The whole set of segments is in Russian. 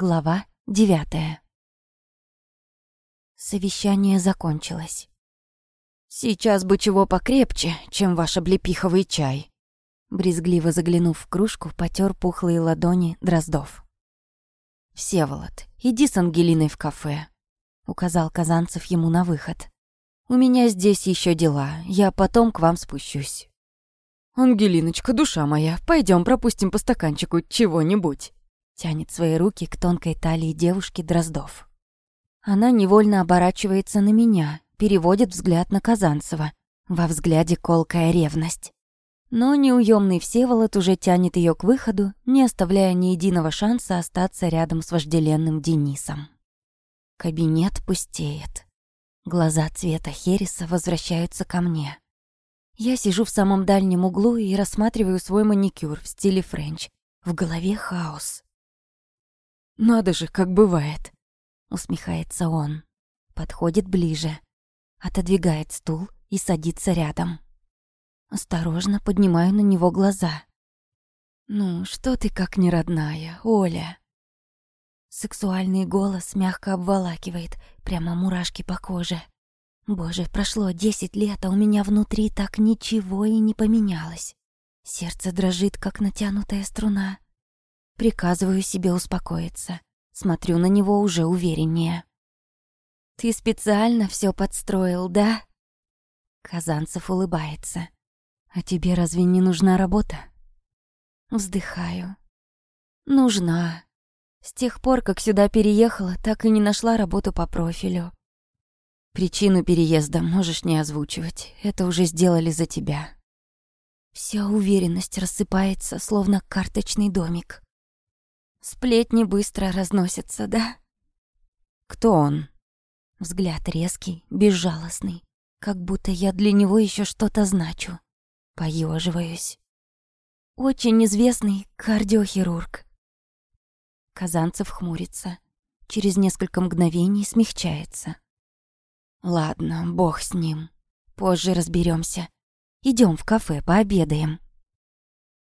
Глава девятая. Совещание закончилось. «Сейчас бы чего покрепче, чем ваш облепиховый чай», брезгливо заглянув в кружку, потер пухлые ладони Дроздов. «Всеволод, иди с Ангелиной в кафе», — указал Казанцев ему на выход. «У меня здесь еще дела, я потом к вам спущусь». «Ангелиночка, душа моя, пойдем пропустим по стаканчику чего-нибудь». Тянет свои руки к тонкой талии девушки Дроздов. Она невольно оборачивается на меня, переводит взгляд на Казанцева. Во взгляде колкая ревность. Но неуемный Всеволод уже тянет ее к выходу, не оставляя ни единого шанса остаться рядом с вожделенным Денисом. Кабинет пустеет. Глаза цвета Хереса возвращаются ко мне. Я сижу в самом дальнем углу и рассматриваю свой маникюр в стиле френч. В голове хаос. «Надо же, как бывает!» Усмехается он. Подходит ближе. Отодвигает стул и садится рядом. Осторожно поднимаю на него глаза. «Ну, что ты как неродная, Оля?» Сексуальный голос мягко обволакивает, прямо мурашки по коже. Боже, прошло десять лет, а у меня внутри так ничего и не поменялось. Сердце дрожит, как натянутая струна. Приказываю себе успокоиться. Смотрю на него уже увереннее. «Ты специально все подстроил, да?» Казанцев улыбается. «А тебе разве не нужна работа?» Вздыхаю. «Нужна. С тех пор, как сюда переехала, так и не нашла работу по профилю. Причину переезда можешь не озвучивать. Это уже сделали за тебя». Вся уверенность рассыпается, словно карточный домик. Сплетни быстро разносятся, да? Кто он? Взгляд резкий, безжалостный, как будто я для него еще что-то значу. Поеживаюсь. Очень известный кардиохирург. Казанцев хмурится. Через несколько мгновений смягчается. Ладно, бог с ним. Позже разберемся. Идем в кафе, пообедаем.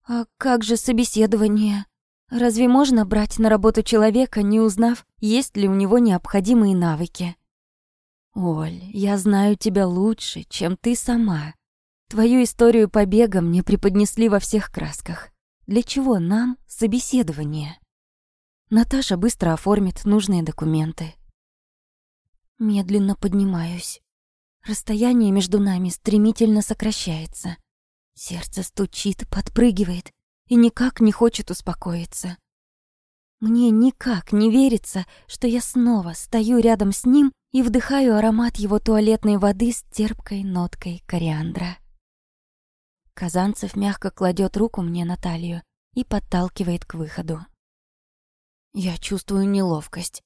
А как же собеседование? Разве можно брать на работу человека, не узнав, есть ли у него необходимые навыки? Оль, я знаю тебя лучше, чем ты сама. Твою историю побега мне преподнесли во всех красках. Для чего нам собеседование? Наташа быстро оформит нужные документы. Медленно поднимаюсь. Расстояние между нами стремительно сокращается. Сердце стучит, подпрыгивает и никак не хочет успокоиться. Мне никак не верится, что я снова стою рядом с ним и вдыхаю аромат его туалетной воды с терпкой ноткой кориандра. Казанцев мягко кладет руку мне на талию и подталкивает к выходу. Я чувствую неловкость,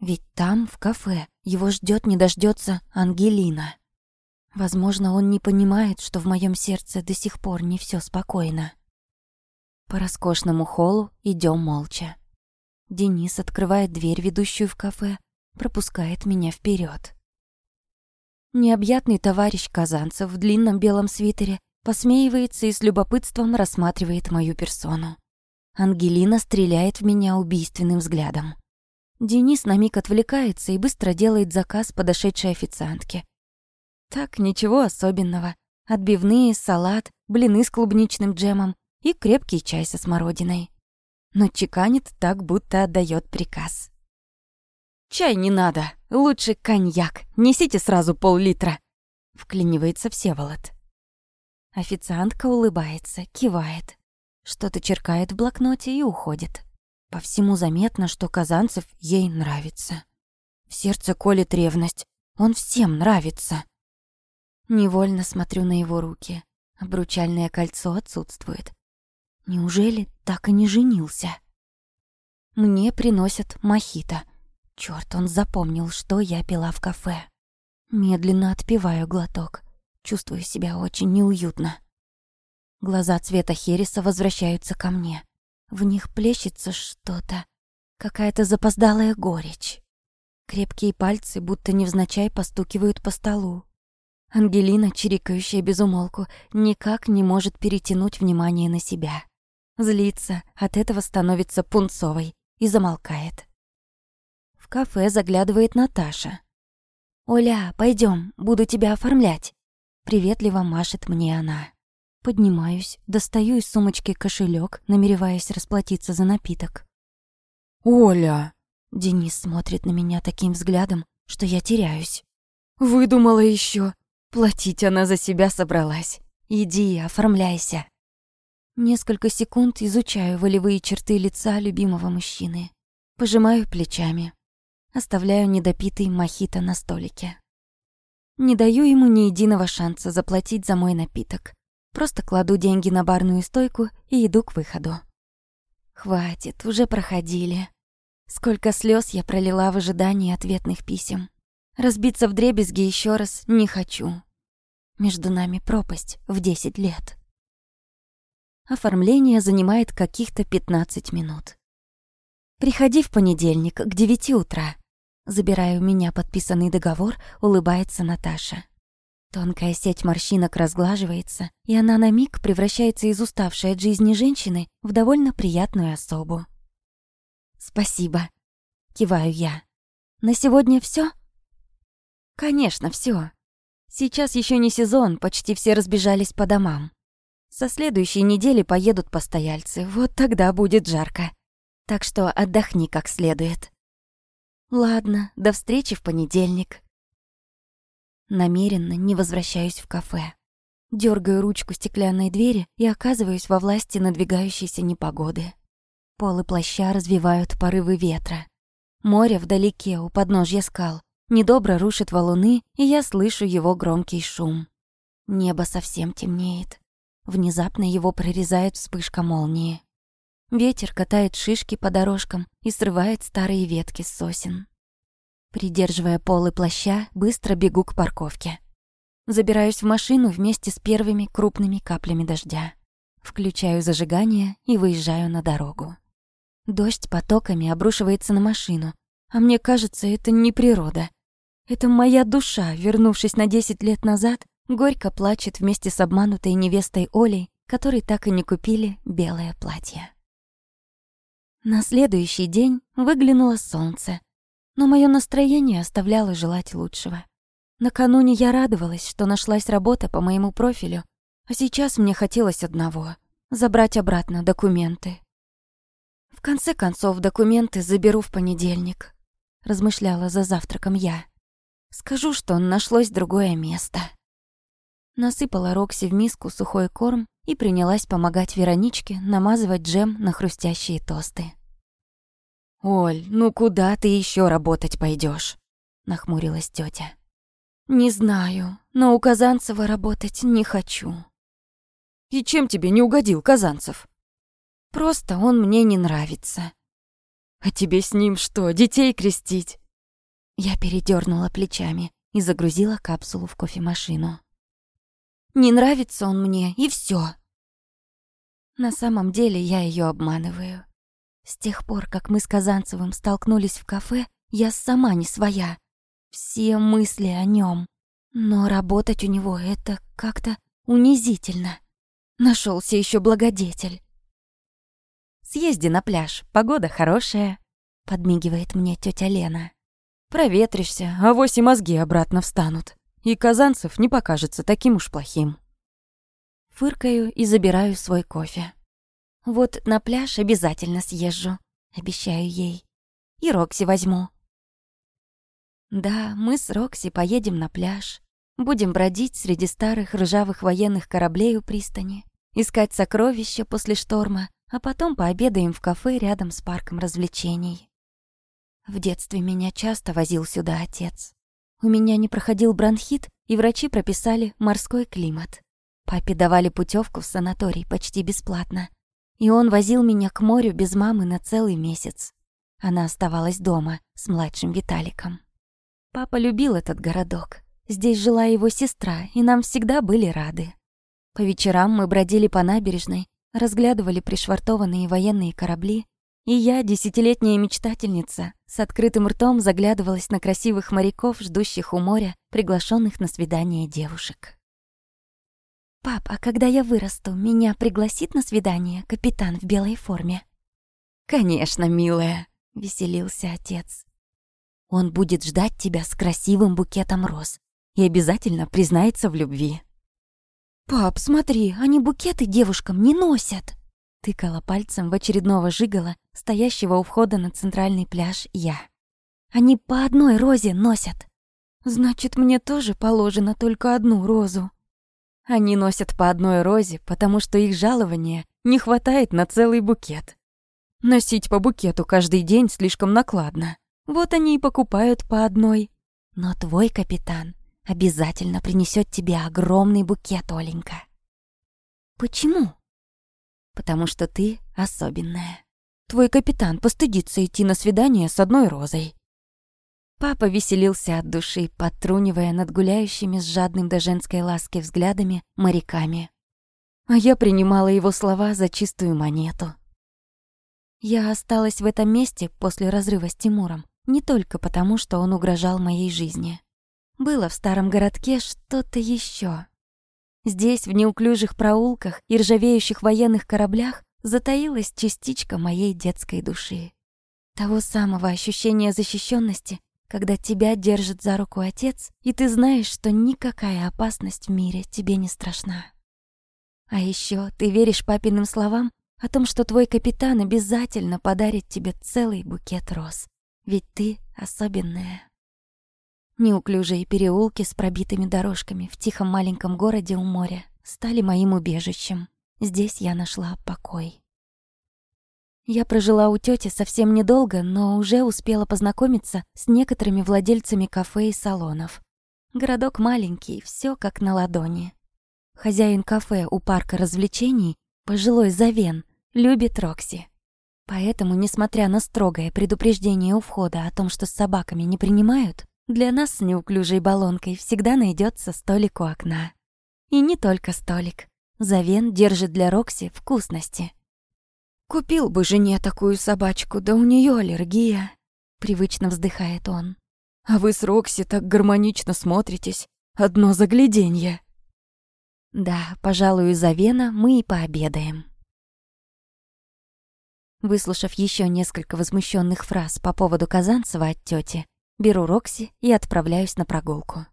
ведь там, в кафе, его ждет не дождется Ангелина. Возможно, он не понимает, что в моем сердце до сих пор не все спокойно. По роскошному холлу идем молча. Денис открывает дверь, ведущую в кафе, пропускает меня вперед. Необъятный товарищ Казанцев в длинном белом свитере посмеивается и с любопытством рассматривает мою персону. Ангелина стреляет в меня убийственным взглядом. Денис на миг отвлекается и быстро делает заказ подошедшей официантке. Так, ничего особенного. Отбивные, салат, блины с клубничным джемом, и крепкий чай со смородиной. Но чеканит так, будто отдает приказ. «Чай не надо, лучше коньяк, несите сразу пол-литра», — вклинивается Всеволод. Официантка улыбается, кивает, что-то черкает в блокноте и уходит. По всему заметно, что Казанцев ей нравится. В сердце колет ревность, он всем нравится. Невольно смотрю на его руки. Обручальное кольцо отсутствует. Неужели так и не женился? Мне приносят мохито. Чёрт, он запомнил, что я пила в кафе. Медленно отпиваю глоток. Чувствую себя очень неуютно. Глаза цвета хереса возвращаются ко мне. В них плещется что-то. Какая-то запоздалая горечь. Крепкие пальцы будто невзначай постукивают по столу. Ангелина, чирикающая безумолку, никак не может перетянуть внимание на себя. Злится, от этого становится пунцовой и замолкает. кафе заглядывает Наташа. «Оля, пойдем, буду тебя оформлять». Приветливо машет мне она. Поднимаюсь, достаю из сумочки кошелек, намереваясь расплатиться за напиток. «Оля!» Денис смотрит на меня таким взглядом, что я теряюсь. «Выдумала еще. Платить она за себя собралась. Иди, оформляйся». Несколько секунд изучаю волевые черты лица любимого мужчины. Пожимаю плечами. Оставляю недопитый мохито на столике. Не даю ему ни единого шанса заплатить за мой напиток. Просто кладу деньги на барную стойку и иду к выходу. Хватит, уже проходили. Сколько слез я пролила в ожидании ответных писем. Разбиться в дребезги еще раз не хочу. Между нами пропасть в 10 лет. Оформление занимает каких-то 15 минут. Приходи в понедельник к 9 утра. Забирая у меня подписанный договор, улыбается Наташа. Тонкая сеть морщинок разглаживается, и она на миг превращается из уставшей от жизни женщины в довольно приятную особу. «Спасибо», — киваю я. «На сегодня все? «Конечно, все. Сейчас еще не сезон, почти все разбежались по домам. Со следующей недели поедут постояльцы, вот тогда будет жарко. Так что отдохни как следует». «Ладно, до встречи в понедельник». Намеренно не возвращаюсь в кафе. Дёргаю ручку стеклянной двери и оказываюсь во власти надвигающейся непогоды. Полы плаща развивают порывы ветра. Море вдалеке, у подножья скал, недобро рушит валуны, и я слышу его громкий шум. Небо совсем темнеет. Внезапно его прорезает вспышка молнии. Ветер катает шишки по дорожкам и срывает старые ветки с сосен. Придерживая полы плаща, быстро бегу к парковке. Забираюсь в машину вместе с первыми крупными каплями дождя. Включаю зажигание и выезжаю на дорогу. Дождь потоками обрушивается на машину, а мне кажется, это не природа. Это моя душа, вернувшись на 10 лет назад, горько плачет вместе с обманутой невестой Олей, которой так и не купили белое платье. На следующий день выглянуло солнце, но мое настроение оставляло желать лучшего. Накануне я радовалась, что нашлась работа по моему профилю, а сейчас мне хотелось одного — забрать обратно документы, в конце концов, документы заберу в понедельник, размышляла за завтраком я. Скажу, что нашлось другое место. Насыпала Рокси в миску сухой корм и принялась помогать Вероничке намазывать джем на хрустящие тосты. «Оль, ну куда ты еще работать пойдешь? нахмурилась тетя. «Не знаю, но у Казанцева работать не хочу». «И чем тебе не угодил Казанцев?» Просто он мне не нравится. А тебе с ним что, детей крестить? Я передернула плечами и загрузила капсулу в кофемашину. Не нравится он мне, и все. На самом деле я ее обманываю. С тех пор, как мы с Казанцевым столкнулись в кафе, я сама не своя. Все мысли о нем. Но работать у него это как-то унизительно. Нашелся еще благодетель. Съезди на пляж, погода хорошая», — подмигивает мне тетя Лена. «Проветришься, а вось мозги обратно встанут, и Казанцев не покажется таким уж плохим». Фыркаю и забираю свой кофе. «Вот на пляж обязательно съезжу», — обещаю ей. «И Рокси возьму». Да, мы с Рокси поедем на пляж. Будем бродить среди старых ржавых военных кораблей у пристани, искать сокровища после шторма а потом пообедаем в кафе рядом с парком развлечений. В детстве меня часто возил сюда отец. У меня не проходил бронхит, и врачи прописали морской климат. Папе давали путевку в санаторий почти бесплатно. И он возил меня к морю без мамы на целый месяц. Она оставалась дома с младшим Виталиком. Папа любил этот городок. Здесь жила его сестра, и нам всегда были рады. По вечерам мы бродили по набережной, разглядывали пришвартованные военные корабли, и я, десятилетняя мечтательница, с открытым ртом заглядывалась на красивых моряков, ждущих у моря, приглашенных на свидание девушек. «Пап, а когда я вырасту, меня пригласит на свидание капитан в белой форме?» «Конечно, милая», — веселился отец. Он будет ждать тебя с красивым букетом роз и обязательно признается в любви. «Пап, смотри, они букеты девушкам не носят!» Тыкала пальцем в очередного жигала, стоящего у входа на центральный пляж я. «Они по одной розе носят!» «Значит, мне тоже положено только одну розу!» Они носят по одной розе, потому что их жалования не хватает на целый букет. Носить по букету каждый день слишком накладно. Вот они и покупают по одной. Но твой капитан обязательно принесет тебе огромный букет, Оленька. Почему? Потому что ты особенная. Твой капитан постыдится идти на свидание с одной розой. Папа веселился от души, подтрунивая над гуляющими с жадным до женской ласки взглядами моряками. А я принимала его слова за чистую монету. Я осталась в этом месте после разрыва с Тимуром не только потому, что он угрожал моей жизни. Было в старом городке что-то еще. Здесь, в неуклюжих проулках и ржавеющих военных кораблях, затаилась частичка моей детской души. Того самого ощущения защищенности, когда тебя держит за руку отец, и ты знаешь, что никакая опасность в мире тебе не страшна. А еще ты веришь папиным словам о том, что твой капитан обязательно подарит тебе целый букет роз. Ведь ты особенная. Неуклюжие переулки с пробитыми дорожками в тихом маленьком городе у моря стали моим убежищем. Здесь я нашла покой. Я прожила у тети совсем недолго, но уже успела познакомиться с некоторыми владельцами кафе и салонов. Городок маленький, все как на ладони. Хозяин кафе у парка развлечений, пожилой Завен, любит Рокси. Поэтому, несмотря на строгое предупреждение у входа о том, что с собаками не принимают, для нас с неуклюжей баллонкой всегда найдется столик у окна. И не только столик. Завен держит для Рокси вкусности. «Купил бы жене такую собачку, да у нее аллергия», — привычно вздыхает он. «А вы с Рокси так гармонично смотритесь. Одно загляденье». Да, пожалуй, из-за Вена мы и пообедаем. Выслушав еще несколько возмущенных фраз по поводу Казанцева от тети, беру Рокси и отправляюсь на прогулку.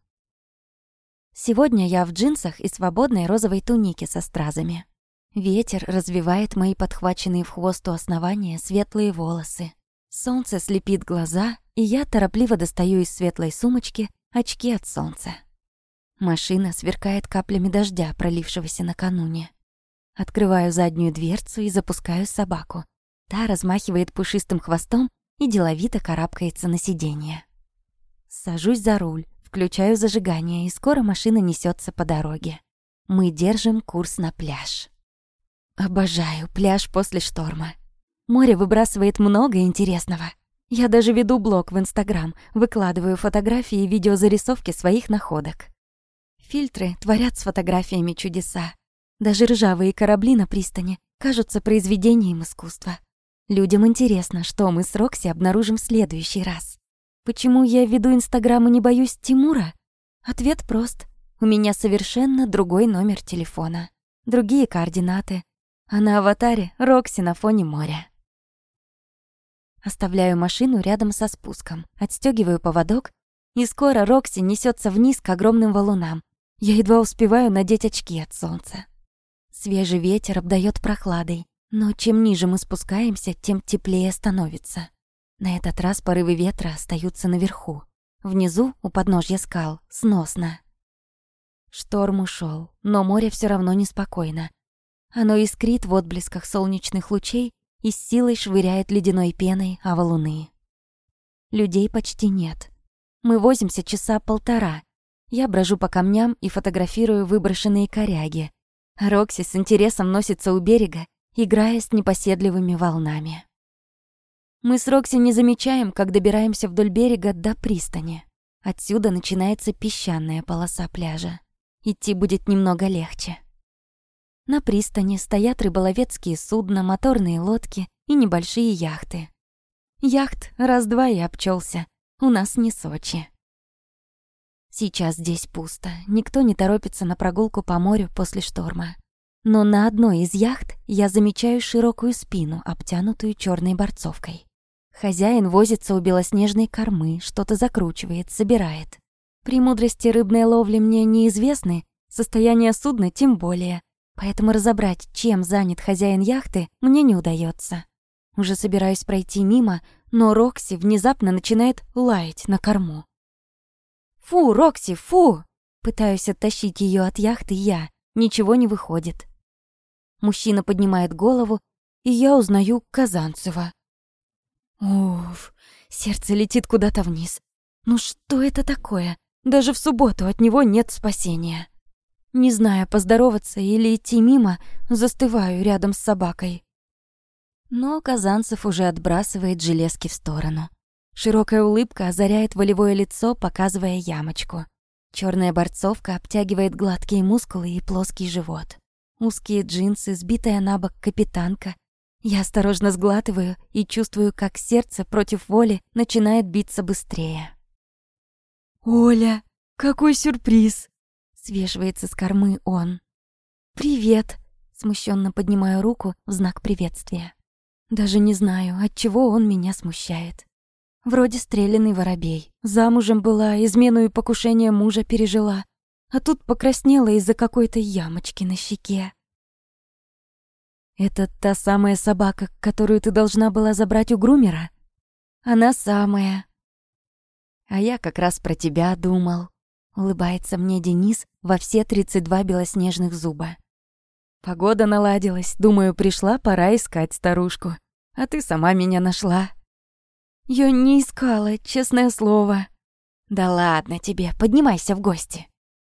Сегодня я в джинсах и свободной розовой тунике со стразами. Ветер развивает мои подхваченные в хвост у основания светлые волосы. Солнце слепит глаза, и я торопливо достаю из светлой сумочки очки от солнца. Машина сверкает каплями дождя, пролившегося накануне. Открываю заднюю дверцу и запускаю собаку. Та размахивает пушистым хвостом и деловито карабкается на сиденье. Сажусь за руль, включаю зажигание, и скоро машина несется по дороге. Мы держим курс на пляж. Обожаю пляж после шторма. Море выбрасывает много интересного. Я даже веду блог в Инстаграм, выкладываю фотографии и видеозарисовки своих находок. Фильтры творят с фотографиями чудеса. Даже ржавые корабли на пристани кажутся произведением искусства. Людям интересно, что мы с Рокси обнаружим в следующий раз. Почему я веду Инстаграм и не боюсь Тимура? Ответ прост. У меня совершенно другой номер телефона. Другие координаты. А на аватаре Рокси на фоне моря. Оставляю машину рядом со спуском, отстегиваю поводок, и скоро Рокси несется вниз к огромным валунам, я едва успеваю надеть очки от солнца. Свежий ветер обдает прохладой, но чем ниже мы спускаемся, тем теплее становится. На этот раз порывы ветра остаются наверху. Внизу, у подножья скал, сносно. Шторм ушел, но море все равно неспокойно. Оно искрит в отблесках солнечных лучей и с силой швыряет ледяной пеной о валуны. Людей почти нет. Мы возимся часа полтора, я брожу по камням и фотографирую выброшенные коряги. Рокси с интересом носится у берега, играя с непоседливыми волнами. Мы с Рокси не замечаем, как добираемся вдоль берега до пристани. Отсюда начинается песчаная полоса пляжа. Идти будет немного легче. На пристани стоят рыболовецкие судна, моторные лодки и небольшие яхты. Яхт раз-два и обчелся. У нас не Сочи. Сейчас здесь пусто, никто не торопится на прогулку по морю после шторма. Но на одной из яхт я замечаю широкую спину, обтянутую черной борцовкой. Хозяин возится у белоснежной кормы, что-то закручивает, собирает. Премудрости рыбной ловли мне неизвестны, состояние судна тем более, поэтому разобрать, чем занят хозяин яхты, мне не удается. Уже собираюсь пройти мимо, но Рокси внезапно начинает лаять на корму. «Фу, Рокси, фу!» Пытаюсь оттащить ее от яхты я. Ничего не выходит. Мужчина поднимает голову, и я узнаю Казанцева. Уф, сердце летит куда-то вниз. Ну что это такое? Даже в субботу от него нет спасения. Не зная, поздороваться или идти мимо, застываю рядом с собакой. Но Казанцев уже отбрасывает железки в сторону. Широкая улыбка озаряет волевое лицо, показывая ямочку. Черная борцовка обтягивает гладкие мускулы и плоский живот. Узкие джинсы, сбитая на бок капитанка. Я осторожно сглатываю и чувствую, как сердце против воли начинает биться быстрее. «Оля, какой сюрприз!» — свешивается с кормы он. «Привет!» — смущенно поднимаю руку в знак приветствия. Даже не знаю, от чего он меня смущает. Вроде стрелянный воробей. Замужем была, измену и покушение мужа пережила. А тут покраснела из-за какой-то ямочки на щеке. «Это та самая собака, которую ты должна была забрать у грумера?» «Она самая». «А я как раз про тебя думал», — улыбается мне Денис во все тридцать два белоснежных зуба. «Погода наладилась, думаю, пришла пора искать старушку. А ты сама меня нашла». Я не искала, честное слово. Да ладно тебе, поднимайся в гости,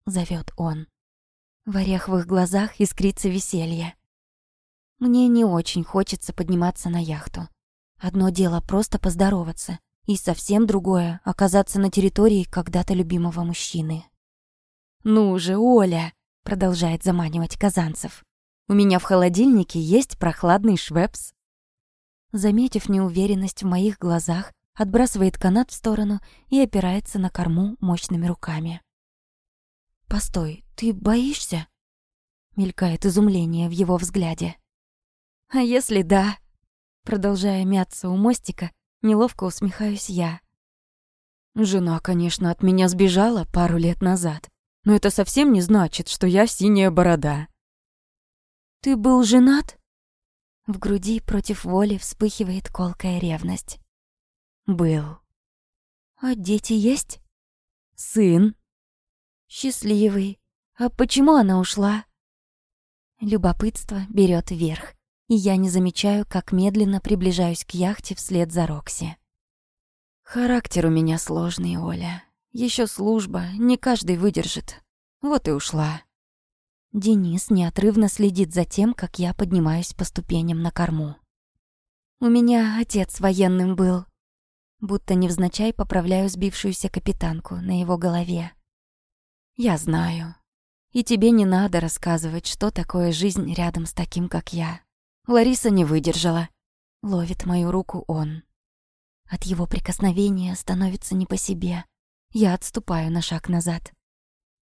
зовет он. В ореховых глазах искрится веселье. Мне не очень хочется подниматься на яхту. Одно дело просто поздороваться, и совсем другое — оказаться на территории когда-то любимого мужчины. «Ну же, Оля!» — продолжает заманивать Казанцев. «У меня в холодильнике есть прохладный швепс заметив неуверенность в моих глазах, отбрасывает канат в сторону и опирается на корму мощными руками. «Постой, ты боишься?» Мелькает изумление в его взгляде. «А если да?» Продолжая мяться у мостика, неловко усмехаюсь я. Жена, конечно, от меня сбежала пару лет назад, но это совсем не значит, что я синяя борода. «Ты был женат?» В груди против воли вспыхивает колкая ревность. Был. А дети есть? Сын. Счастливый. А почему она ушла? Любопытство берет верх, и я не замечаю, как медленно приближаюсь к яхте вслед за Рокси. Характер у меня сложный, Оля. Еще служба, не каждый выдержит. Вот и ушла. Денис неотрывно следит за тем, как я поднимаюсь по ступеням на корму. У меня отец военным был. Будто невзначай поправляю сбившуюся капитанку на его голове. Я знаю. И тебе не надо рассказывать, что такое жизнь рядом с таким, как я. Лариса не выдержала. Ловит мою руку он. От его прикосновения становится не по себе. Я отступаю на шаг назад.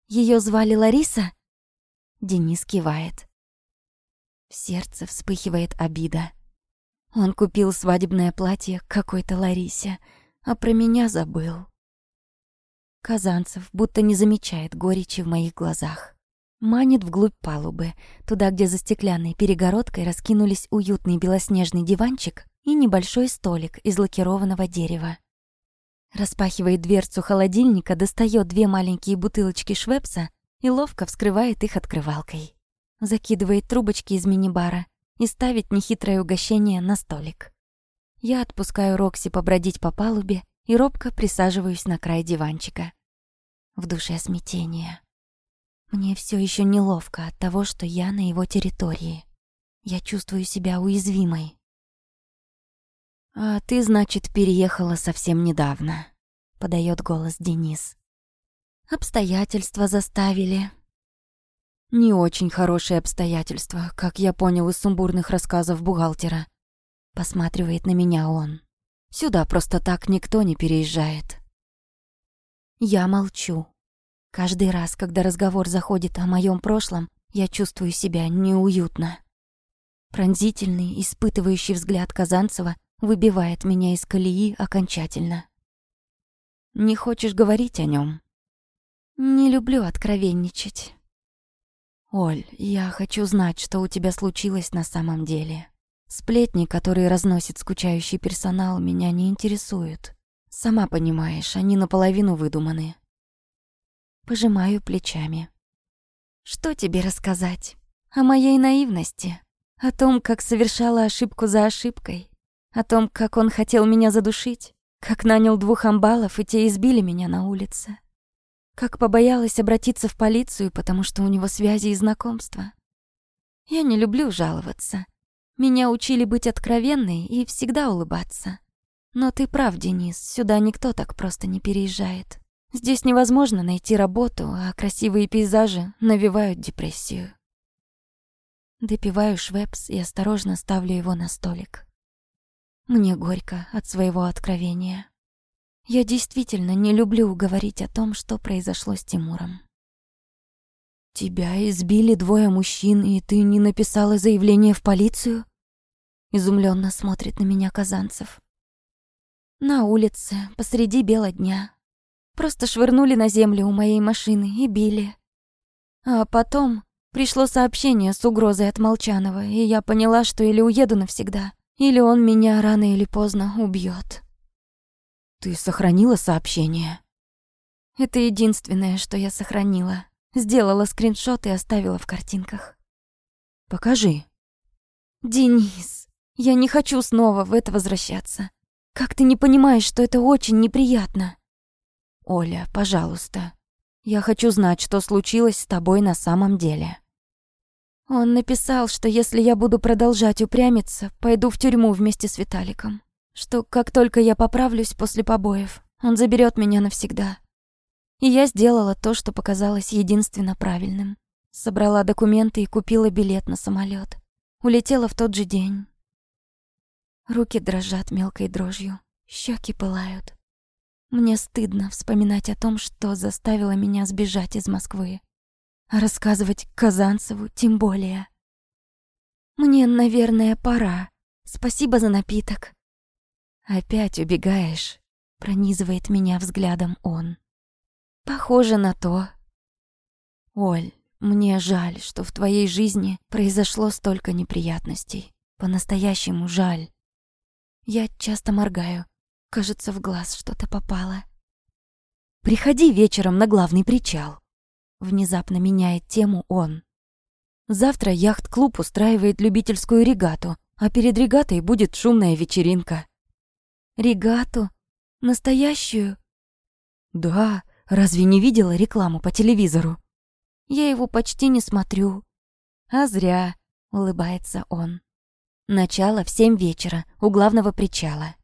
Ее звали Лариса? Денис кивает. В сердце вспыхивает обида. Он купил свадебное платье какой-то Ларисе, а про меня забыл. Казанцев будто не замечает горечи в моих глазах. Манит вглубь палубы, туда, где за стеклянной перегородкой раскинулись уютный белоснежный диванчик и небольшой столик из лакированного дерева. Распахивает дверцу холодильника, достает две маленькие бутылочки швепса и ловко вскрывает их открывалкой. Закидывает трубочки из мини-бара и ставит нехитрое угощение на столик. Я отпускаю Рокси побродить по палубе и робко присаживаюсь на край диванчика. В душе смятение. Мне все еще неловко от того, что я на его территории. Я чувствую себя уязвимой. «А ты, значит, переехала совсем недавно», — подает голос Денис. Обстоятельства заставили. Не очень хорошие обстоятельства, как я понял из сумбурных рассказов бухгалтера. Посматривает на меня он. Сюда просто так никто не переезжает. Я молчу. Каждый раз, когда разговор заходит о моем прошлом, я чувствую себя неуютно. Пронзительный, испытывающий взгляд Казанцева выбивает меня из колеи окончательно. «Не хочешь говорить о нем? «Не люблю откровенничать». «Оль, я хочу знать, что у тебя случилось на самом деле. Сплетни, которые разносит скучающий персонал, меня не интересуют. Сама понимаешь, они наполовину выдуманы». Пожимаю плечами. «Что тебе рассказать? О моей наивности? О том, как совершала ошибку за ошибкой? О том, как он хотел меня задушить? Как нанял двух амбалов, и те избили меня на улице? Как побоялась обратиться в полицию, потому что у него связи и знакомства? Я не люблю жаловаться. Меня учили быть откровенной и всегда улыбаться. Но ты прав, Денис, сюда никто так просто не переезжает. Здесь невозможно найти работу, а красивые пейзажи навевают депрессию. Допиваю швепс и осторожно ставлю его на столик. Мне горько от своего откровения. Я действительно не люблю говорить о том, что произошло с Тимуром. «Тебя избили двое мужчин, и ты не написала заявление в полицию?» Изумленно смотрит на меня Казанцев. «На улице, посреди бела дня. Просто швырнули на землю у моей машины и били. А потом Пришло сообщение с угрозой от Молчанова, и я поняла, что или уеду навсегда, или он меня рано или поздно убьет. Ты сохранила сообщение? Это единственное, что я сохранила. Сделала скриншот и оставила в картинках. Покажи. Денис, я не хочу снова в это возвращаться. Как ты не понимаешь, что это очень неприятно? Оля, пожалуйста. Я хочу знать, что случилось с тобой на самом деле. Он написал, что если я буду продолжать упрямиться, пойду в тюрьму вместе с Виталиком. Что как только я поправлюсь после побоев, он заберет меня навсегда. И я сделала то, что показалось единственно правильным. Собрала документы и купила билет на самолет. Улетела в тот же день. Руки дрожат мелкой дрожью, щеки пылают. Мне стыдно вспоминать о том, что заставило меня сбежать из Москвы. Рассказывать Казанцеву тем более. Мне, наверное, пора. Спасибо за напиток. Опять убегаешь, пронизывает меня взглядом он. Похоже на то. Оль, мне жаль, что в твоей жизни произошло столько неприятностей. По-настоящему жаль. Я часто моргаю. Кажется, в глаз что-то попало. Приходи вечером на главный причал. Внезапно меняет тему он. Завтра яхт-клуб устраивает любительскую регату, а перед регатой будет шумная вечеринка. Регату? Настоящую? Да, разве не видела рекламу по телевизору? Я его почти не смотрю. А зря, улыбается он. Начало в семь вечера у главного причала.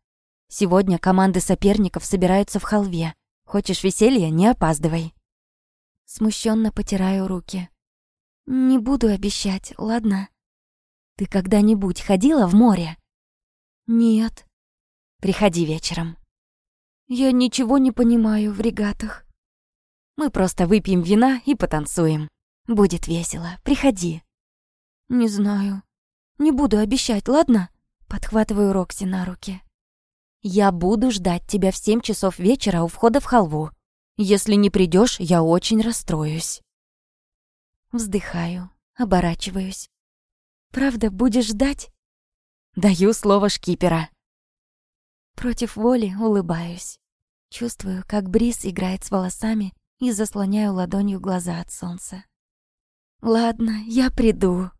Сегодня команды соперников собираются в халве. Хочешь веселья, не опаздывай. Смущенно потираю руки. Не буду обещать, ладно? Ты когда-нибудь ходила в море? Нет. Приходи вечером. Я ничего не понимаю в регатах. Мы просто выпьем вина и потанцуем. Будет весело. Приходи. Не знаю. Не буду обещать, ладно? Подхватываю Рокси на руки. Я буду ждать тебя в семь часов вечера у входа в халву. Если не придешь, я очень расстроюсь. Вздыхаю, оборачиваюсь. Правда, будешь ждать? Даю слово шкипера. Против воли улыбаюсь. Чувствую, как бриз играет с волосами и заслоняю ладонью глаза от солнца. Ладно, я приду.